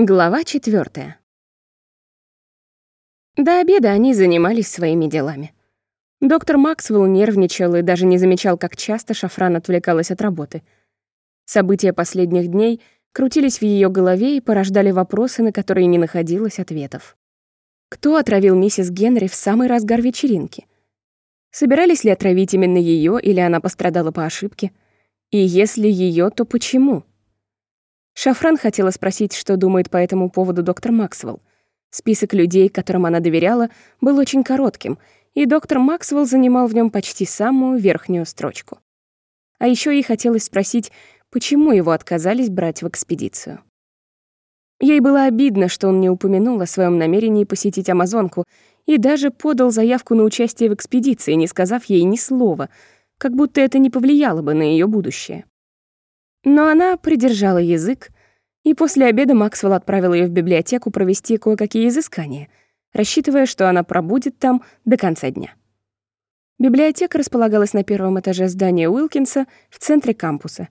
Глава четвертая. До обеда они занимались своими делами. Доктор Максвелл нервничал и даже не замечал, как часто Шафран отвлекалась от работы. События последних дней крутились в ее голове и порождали вопросы, на которые не находилось ответов. Кто отравил миссис Генри в самый разгар вечеринки? Собирались ли отравить именно ее, или она пострадала по ошибке? И если ее, то почему? Шафран хотела спросить, что думает по этому поводу доктор Максвелл. Список людей, которым она доверяла, был очень коротким, и доктор Максвелл занимал в нем почти самую верхнюю строчку. А еще ей хотелось спросить, почему его отказались брать в экспедицию. Ей было обидно, что он не упомянул о своем намерении посетить Амазонку и даже подал заявку на участие в экспедиции, не сказав ей ни слова, как будто это не повлияло бы на ее будущее. Но она придержала язык, и после обеда Максвелл отправил ее в библиотеку провести кое-какие изыскания, рассчитывая, что она пробудет там до конца дня. Библиотека располагалась на первом этаже здания Уилкинса в центре кампуса.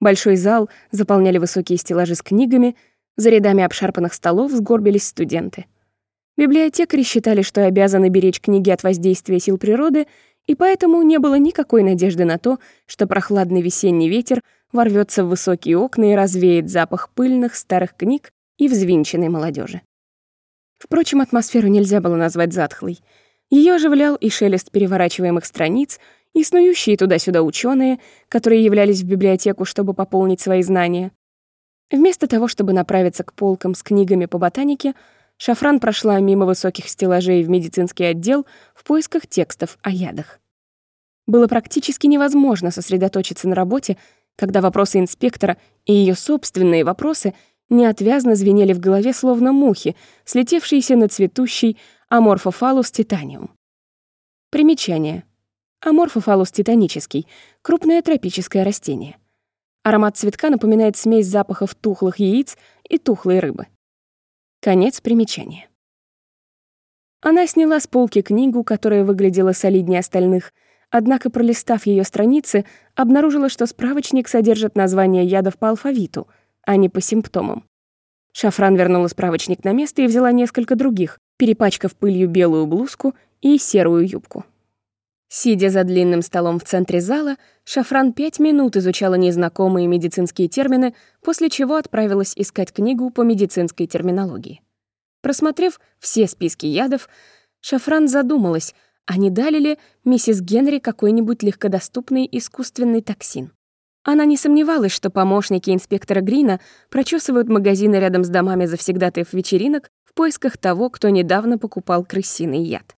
Большой зал заполняли высокие стеллажи с книгами, за рядами обшарпанных столов сгорбились студенты. Библиотекари считали, что обязаны беречь книги от воздействия сил природы, и поэтому не было никакой надежды на то, что прохладный весенний ветер ворвется в высокие окна и развеет запах пыльных старых книг и взвинченной молодежи. Впрочем, атмосферу нельзя было назвать затхлой. Ее оживлял и шелест переворачиваемых страниц, и снующие туда-сюда ученые, которые являлись в библиотеку, чтобы пополнить свои знания. Вместо того, чтобы направиться к полкам с книгами по ботанике, Шафран прошла мимо высоких стеллажей в медицинский отдел в поисках текстов о ядах. Было практически невозможно сосредоточиться на работе, когда вопросы инспектора и ее собственные вопросы неотвязно звенели в голове словно мухи, слетевшиеся на цветущий аморфофалус титаниум. Примечание. Аморфофалус титанический — крупное тропическое растение. Аромат цветка напоминает смесь запахов тухлых яиц и тухлой рыбы. Конец примечания. Она сняла с полки книгу, которая выглядела солиднее остальных — Однако, пролистав ее страницы, обнаружила, что справочник содержит названия ядов по алфавиту, а не по симптомам. Шафран вернула справочник на место и взяла несколько других, перепачкав пылью белую блузку и серую юбку. Сидя за длинным столом в центре зала, Шафран пять минут изучала незнакомые медицинские термины, после чего отправилась искать книгу по медицинской терминологии. Просмотрев все списки ядов, Шафран задумалась, а не дали ли миссис Генри какой-нибудь легкодоступный искусственный токсин. Она не сомневалась, что помощники инспектора Грина прочесывают магазины рядом с домами завсегдатаев вечеринок в поисках того, кто недавно покупал крысиный яд.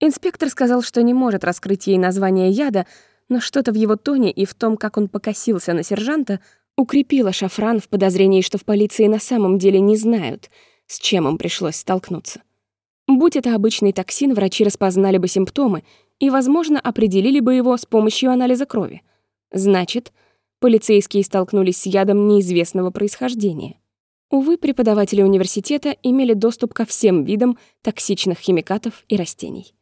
Инспектор сказал, что не может раскрыть ей название яда, но что-то в его тоне и в том, как он покосился на сержанта, укрепило Шафран в подозрении, что в полиции на самом деле не знают, с чем им пришлось столкнуться. Будь это обычный токсин, врачи распознали бы симптомы и, возможно, определили бы его с помощью анализа крови. Значит, полицейские столкнулись с ядом неизвестного происхождения. Увы, преподаватели университета имели доступ ко всем видам токсичных химикатов и растений.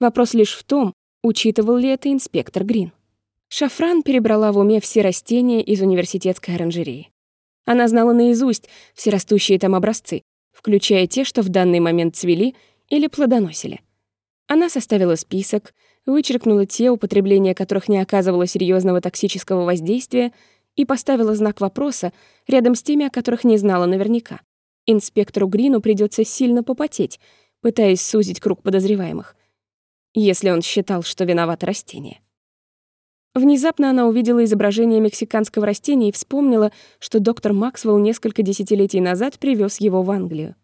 Вопрос лишь в том, учитывал ли это инспектор Грин. Шафран перебрала в уме все растения из университетской оранжереи. Она знала наизусть все растущие там образцы, включая те, что в данный момент цвели или плодоносили. Она составила список, вычеркнула те, употребления которых не оказывало серьезного токсического воздействия, и поставила знак вопроса рядом с теми, о которых не знала наверняка. Инспектору Грину придется сильно попотеть, пытаясь сузить круг подозреваемых, если он считал, что виновато растение. Внезапно она увидела изображение мексиканского растения и вспомнила, что доктор Максвелл несколько десятилетий назад привез его в Англию.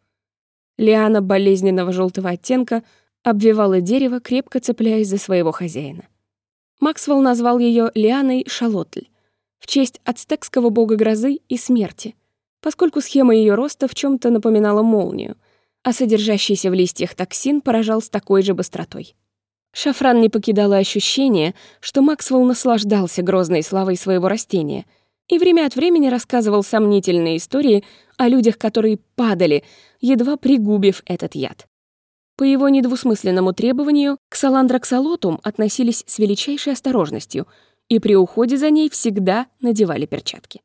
Лиана болезненного желтого оттенка обвивала дерево, крепко цепляясь за своего хозяина. Максвелл назвал ее Лианой Шалотль в честь ацтекского бога грозы и смерти, поскольку схема ее роста в чем то напоминала молнию, а содержащийся в листьях токсин поражал с такой же быстротой. Шафран не покидало ощущение, что Максвелл наслаждался грозной славой своего растения и время от времени рассказывал сомнительные истории о людях, которые падали, едва пригубив этот яд. По его недвусмысленному требованию к саландроксалотум относились с величайшей осторожностью и при уходе за ней всегда надевали перчатки.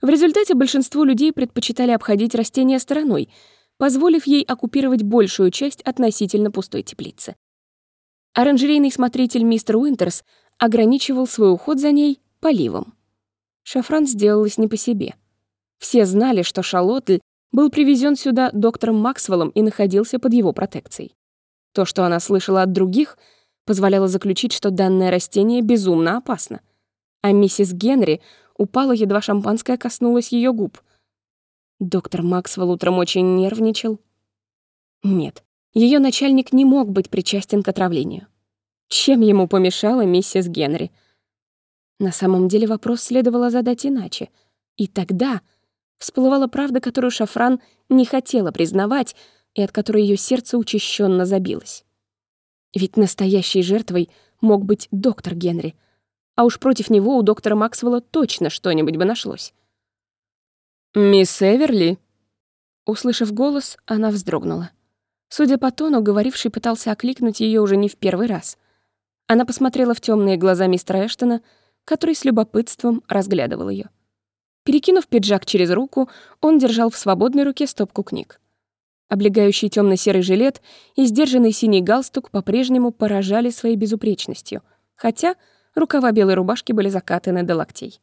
В результате большинство людей предпочитали обходить растения стороной, позволив ей оккупировать большую часть относительно пустой теплицы. Оранжерейный смотритель мистер Уинтерс ограничивал свой уход за ней поливом. Шафран сделалась не по себе. Все знали, что Шалотль был привезен сюда доктором Максвеллом и находился под его протекцией. То, что она слышала от других, позволяло заключить, что данное растение безумно опасно. А миссис Генри упала, едва шампанское коснулось ее губ. Доктор Максвелл утром очень нервничал. Нет, ее начальник не мог быть причастен к отравлению. Чем ему помешала миссис Генри? На самом деле вопрос следовало задать иначе. И тогда всплывала правда, которую Шафран не хотела признавать и от которой ее сердце учащенно забилось. Ведь настоящей жертвой мог быть доктор Генри, а уж против него у доктора Максвелла точно что-нибудь бы нашлось. «Мисс Эверли?» Услышав голос, она вздрогнула. Судя по тону, говоривший пытался окликнуть ее уже не в первый раз. Она посмотрела в темные глаза мистера Эштона, который с любопытством разглядывал ее. Перекинув пиджак через руку, он держал в свободной руке стопку книг. Облегающий темно серый жилет и сдержанный синий галстук по-прежнему поражали своей безупречностью, хотя рукава белой рубашки были закатаны до локтей.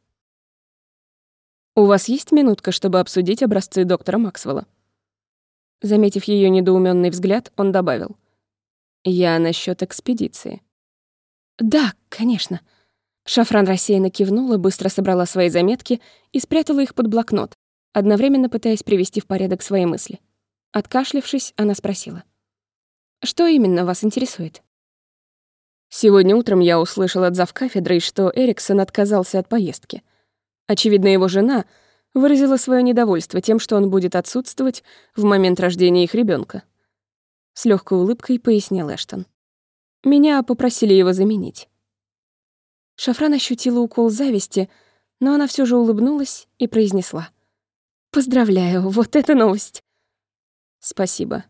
«У вас есть минутка, чтобы обсудить образцы доктора Максвелла?» Заметив ее недоуменный взгляд, он добавил. «Я насчет экспедиции». «Да, конечно». Шафран рассеянно кивнула, быстро собрала свои заметки и спрятала их под блокнот, одновременно пытаясь привести в порядок свои мысли. Откашлившись, она спросила. «Что именно вас интересует?» Сегодня утром я услышал от завкафедры, что Эриксон отказался от поездки. Очевидно, его жена выразила свое недовольство тем, что он будет отсутствовать в момент рождения их ребенка. С легкой улыбкой пояснил Эштон. Меня попросили его заменить. Шафран ощутила укол зависти, но она все же улыбнулась и произнесла. «Поздравляю, вот это новость!» «Спасибо.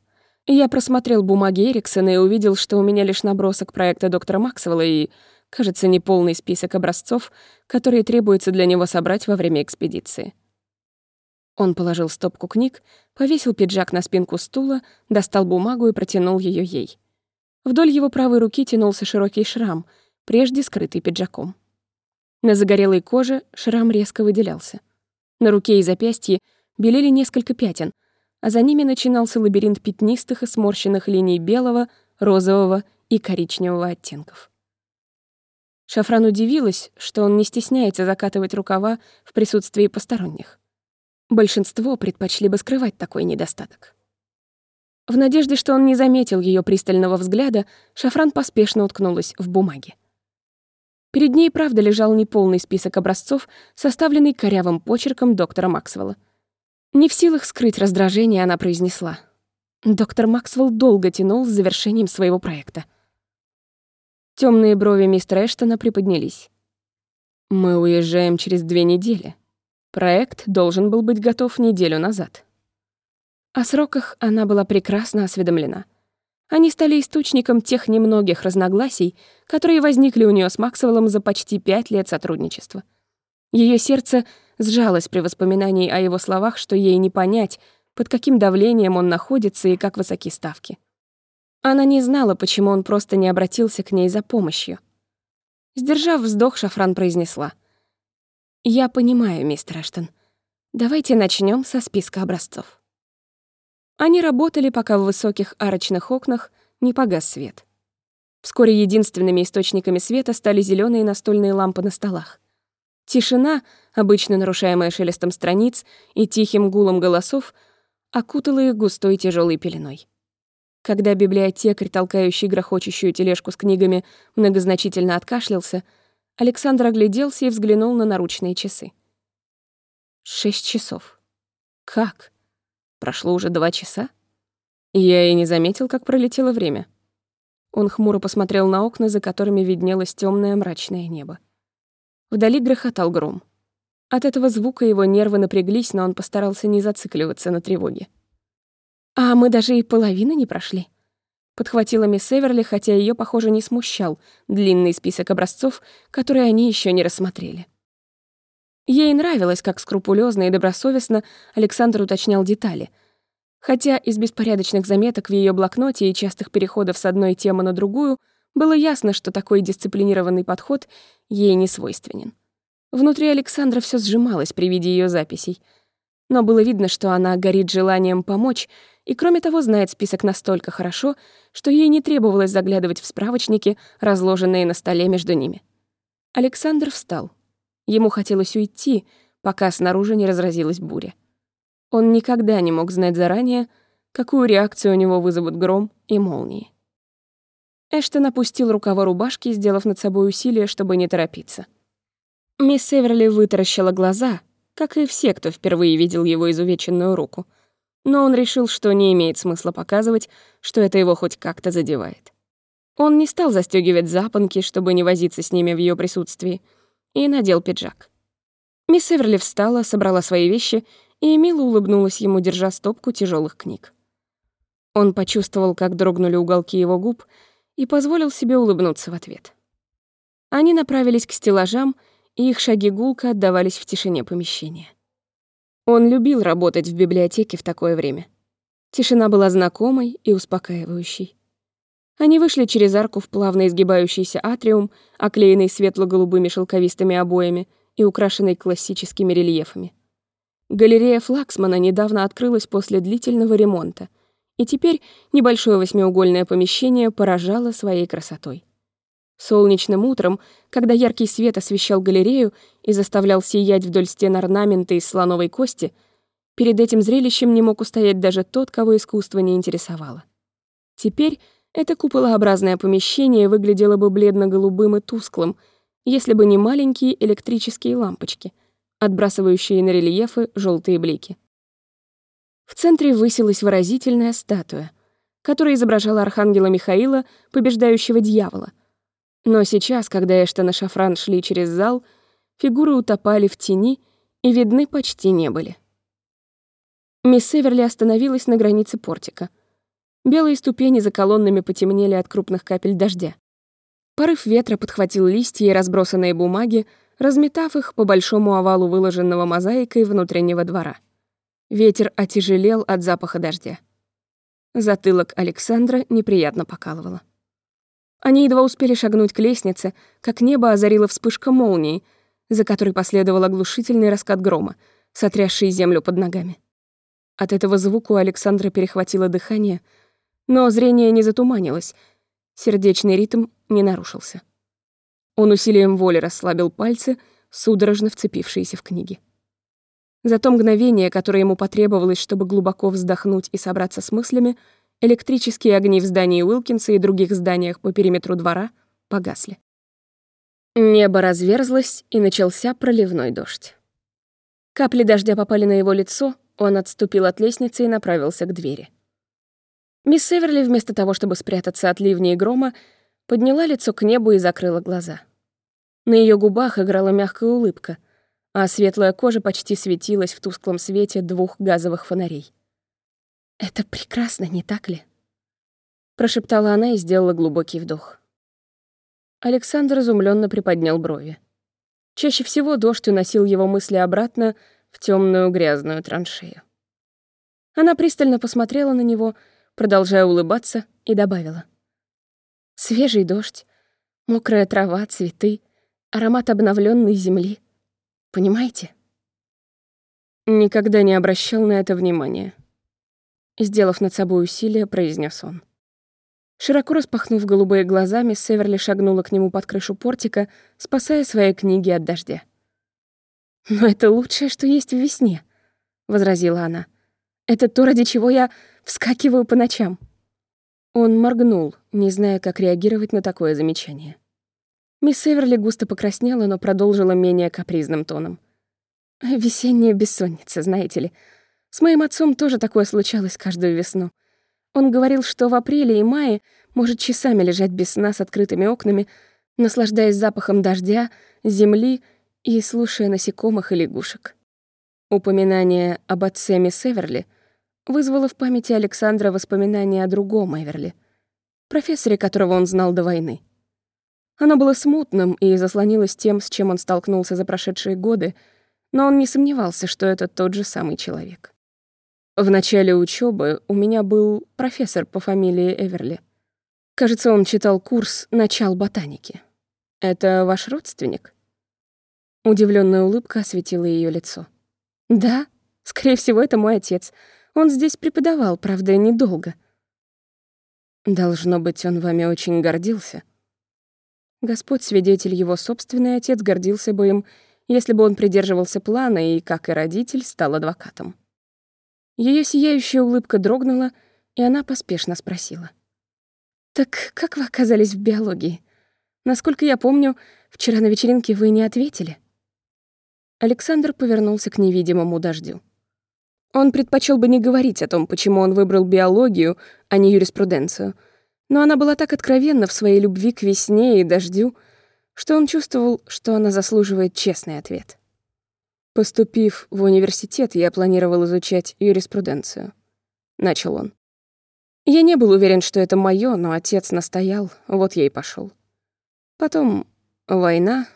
Я просмотрел бумаги Эриксона и увидел, что у меня лишь набросок проекта доктора Максвелла и, кажется, неполный список образцов, которые требуется для него собрать во время экспедиции». Он положил стопку книг, повесил пиджак на спинку стула, достал бумагу и протянул ее ей. Вдоль его правой руки тянулся широкий шрам, прежде скрытый пиджаком. На загорелой коже шрам резко выделялся. На руке и запястье белели несколько пятен, а за ними начинался лабиринт пятнистых и сморщенных линий белого, розового и коричневого оттенков. Шафран удивилась, что он не стесняется закатывать рукава в присутствии посторонних. Большинство предпочли бы скрывать такой недостаток. В надежде, что он не заметил ее пристального взгляда, Шафран поспешно уткнулась в бумаге. Перед ней, правда, лежал неполный список образцов, составленный корявым почерком доктора Максвелла. Не в силах скрыть раздражение, она произнесла. Доктор Максвелл долго тянул с завершением своего проекта. Темные брови мистера Эштона приподнялись. «Мы уезжаем через две недели. Проект должен был быть готов неделю назад». О сроках она была прекрасно осведомлена. Они стали источником тех немногих разногласий, которые возникли у нее с Максвеллом за почти пять лет сотрудничества. Ее сердце сжалось при воспоминании о его словах, что ей не понять, под каким давлением он находится и как высоки ставки. Она не знала, почему он просто не обратился к ней за помощью. Сдержав вздох, Шафран произнесла. «Я понимаю, мистер Эштон. Давайте начнем со списка образцов». Они работали, пока в высоких арочных окнах не погас свет. Вскоре единственными источниками света стали зеленые настольные лампы на столах. Тишина, обычно нарушаемая шелестом страниц и тихим гулом голосов, окутала их густой тяжелой пеленой. Когда библиотекарь, толкающий грохочущую тележку с книгами, многозначительно откашлялся, Александр огляделся и взглянул на наручные часы. Шесть часов. Как? Прошло уже два часа. Я и не заметил, как пролетело время. Он хмуро посмотрел на окна, за которыми виднелось темное мрачное небо. Вдали грохотал гром. От этого звука его нервы напряглись, но он постарался не зацикливаться на тревоге. «А мы даже и половины не прошли», — подхватила мисс Эверли, хотя ее, похоже, не смущал длинный список образцов, которые они еще не рассмотрели. Ей нравилось, как скрупулезно и добросовестно Александр уточнял детали. Хотя из беспорядочных заметок в ее блокноте и частых переходов с одной темы на другую было ясно, что такой дисциплинированный подход ей не свойственен. Внутри Александра все сжималось при виде ее записей. Но было видно, что она горит желанием помочь и, кроме того, знает список настолько хорошо, что ей не требовалось заглядывать в справочники, разложенные на столе между ними. Александр встал. Ему хотелось уйти, пока снаружи не разразилась буря. Он никогда не мог знать заранее, какую реакцию у него вызовут гром и молнии. Эштон опустил рукава рубашки, сделав над собой усилие, чтобы не торопиться. Мисс Северли вытаращила глаза, как и все, кто впервые видел его изувеченную руку, но он решил, что не имеет смысла показывать, что это его хоть как-то задевает. Он не стал застёгивать запонки, чтобы не возиться с ними в ее присутствии, и надел пиджак. Мисс Эверли встала, собрала свои вещи и мило улыбнулась ему, держа стопку тяжелых книг. Он почувствовал, как дрогнули уголки его губ, и позволил себе улыбнуться в ответ. Они направились к стеллажам, их шаги гулко отдавались в тишине помещения. Он любил работать в библиотеке в такое время. Тишина была знакомой и успокаивающей. Они вышли через арку в плавно изгибающийся атриум, оклеенный светло-голубыми шелковистыми обоями и украшенный классическими рельефами. Галерея Флаксмана недавно открылась после длительного ремонта, и теперь небольшое восьмиугольное помещение поражало своей красотой. Солнечным утром, когда яркий свет освещал галерею и заставлял сиять вдоль стен орнаменты из слоновой кости, перед этим зрелищем не мог устоять даже тот, кого искусство не интересовало. Теперь это куполообразное помещение выглядело бы бледно-голубым и тусклым, если бы не маленькие электрические лампочки, отбрасывающие на рельефы желтые блики. В центре высилась выразительная статуя, которая изображала архангела Михаила, побеждающего дьявола. Но сейчас, когда Эштон и Шафран шли через зал, фигуры утопали в тени и видны почти не были. Мисс Эверли остановилась на границе портика — Белые ступени за колоннами потемнели от крупных капель дождя. Порыв ветра подхватил листья и разбросанные бумаги, разметав их по большому овалу выложенного мозаикой внутреннего двора. Ветер отяжелел от запаха дождя. Затылок Александра неприятно покалывало. Они едва успели шагнуть к лестнице, как небо озарила вспышка молнии, за которой последовал оглушительный раскат грома, сотрясший землю под ногами. От этого звука у Александра перехватило дыхание — но зрение не затуманилось, сердечный ритм не нарушился. Он усилием воли расслабил пальцы, судорожно вцепившиеся в книги. За то мгновение, которое ему потребовалось, чтобы глубоко вздохнуть и собраться с мыслями, электрические огни в здании Уилкинса и других зданиях по периметру двора погасли. Небо разверзлось, и начался проливной дождь. Капли дождя попали на его лицо, он отступил от лестницы и направился к двери. Мисс Северли, вместо того, чтобы спрятаться от ливня и грома, подняла лицо к небу и закрыла глаза. На ее губах играла мягкая улыбка, а светлая кожа почти светилась в тусклом свете двух газовых фонарей. «Это прекрасно, не так ли?» Прошептала она и сделала глубокий вдох. Александр изумленно приподнял брови. Чаще всего дождь уносил его мысли обратно в темную грязную траншею. Она пристально посмотрела на него — продолжая улыбаться, и добавила. Свежий дождь, мокрая трава, цветы, аромат обновленной земли. Понимаете? Никогда не обращал на это внимания. Сделав над собой усилие, произнес он. Широко распахнув голубые глаза, мисс Северли шагнула к нему под крышу портика, спасая свои книги от дождя. «Но это лучшее, что есть в весне», — возразила она. «Это то, ради чего я Вскакиваю по ночам». Он моргнул, не зная, как реагировать на такое замечание. Мисс Эверли густо покраснела, но продолжила менее капризным тоном. «Весенняя бессонница, знаете ли. С моим отцом тоже такое случалось каждую весну. Он говорил, что в апреле и мае может часами лежать без сна с открытыми окнами, наслаждаясь запахом дождя, земли и слушая насекомых и лягушек. Упоминание об отце мисс Эверли вызвало в памяти Александра воспоминания о другом Эверли, профессоре, которого он знал до войны. Оно было смутным и заслонилось тем, с чем он столкнулся за прошедшие годы, но он не сомневался, что это тот же самый человек. В начале учебы у меня был профессор по фамилии Эверли. Кажется, он читал курс «Начал ботаники». Это ваш родственник? Удивленная улыбка осветила ее лицо. Да, скорее всего, это мой отец. Он здесь преподавал, правда, недолго. Должно быть, он вами очень гордился. Господь свидетель, его собственный отец гордился бы им, если бы он придерживался плана и, как и родитель, стал адвокатом. Ее сияющая улыбка дрогнула, и она поспешно спросила. «Так как вы оказались в биологии? Насколько я помню, вчера на вечеринке вы не ответили». Александр повернулся к невидимому дождю. Он предпочел бы не говорить о том, почему он выбрал биологию, а не юриспруденцию, но она была так откровенна в своей любви к весне и дождю, что он чувствовал, что она заслуживает честный ответ. Поступив в университет, я планировал изучать юриспруденцию. Начал он. Я не был уверен, что это моё, но отец настоял, вот я и пошёл. Потом война.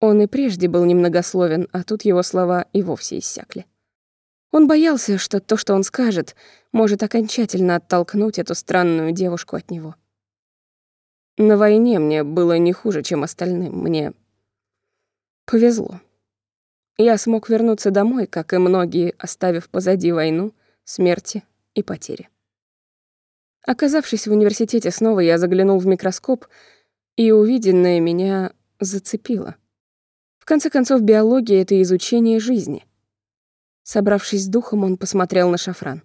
Он и прежде был немногословен, а тут его слова и вовсе иссякли. Он боялся, что то, что он скажет, может окончательно оттолкнуть эту странную девушку от него. На войне мне было не хуже, чем остальным. Мне повезло. Я смог вернуться домой, как и многие, оставив позади войну, смерти и потери. Оказавшись в университете снова, я заглянул в микроскоп, и увиденное меня зацепило. В конце концов, биология — это изучение жизни. Собравшись с духом, он посмотрел на шафран.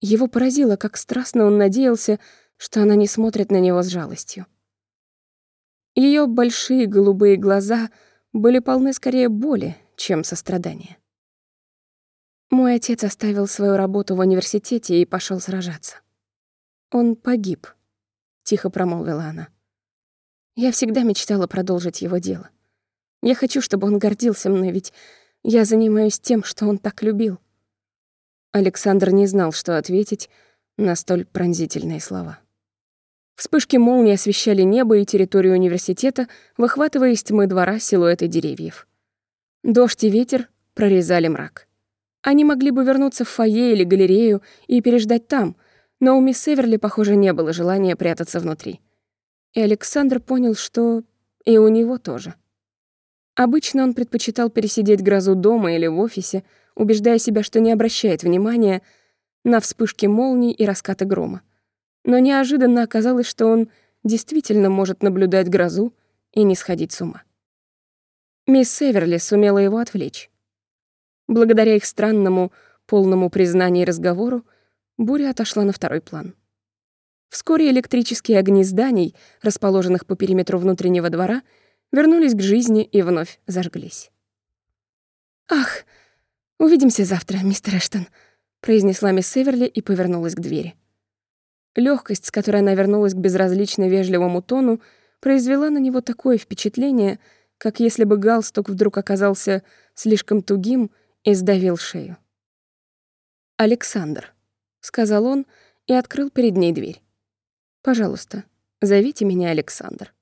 Его поразило, как страстно он надеялся, что она не смотрит на него с жалостью. Ее большие голубые глаза были полны скорее боли, чем сострадания. Мой отец оставил свою работу в университете и пошел сражаться. Он погиб, тихо промолвила она. Я всегда мечтала продолжить его дело. Я хочу, чтобы он гордился мной, ведь я занимаюсь тем, что он так любил. Александр не знал, что ответить на столь пронзительные слова. Вспышки молнии освещали небо и территорию университета, выхватывая из тьмы двора силуэты деревьев. Дождь и ветер прорезали мрак. Они могли бы вернуться в фойе или галерею и переждать там, но у мисс Эверли, похоже, не было желания прятаться внутри. И Александр понял, что и у него тоже. Обычно он предпочитал пересидеть грозу дома или в офисе, убеждая себя, что не обращает внимания на вспышки молний и раскаты грома но неожиданно оказалось, что он действительно может наблюдать грозу и не сходить с ума. Мисс Северли сумела его отвлечь. Благодаря их странному, полному признанию разговору, буря отошла на второй план. Вскоре электрические огни зданий, расположенных по периметру внутреннего двора, вернулись к жизни и вновь зажглись. «Ах, увидимся завтра, мистер Эштон», — произнесла мисс Северли и повернулась к двери. Лёгкость, с которой она вернулась к безразлично вежливому тону, произвела на него такое впечатление, как если бы галстук вдруг оказался слишком тугим и сдавил шею. «Александр», — сказал он и открыл перед ней дверь. «Пожалуйста, зовите меня Александр».